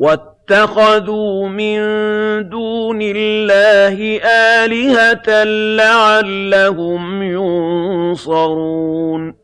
وَاتَّخَذُوا مِن دُونِ اللَّهِ آلِهَةً لَّعَلَّهُمْ يُنصَرُونَ.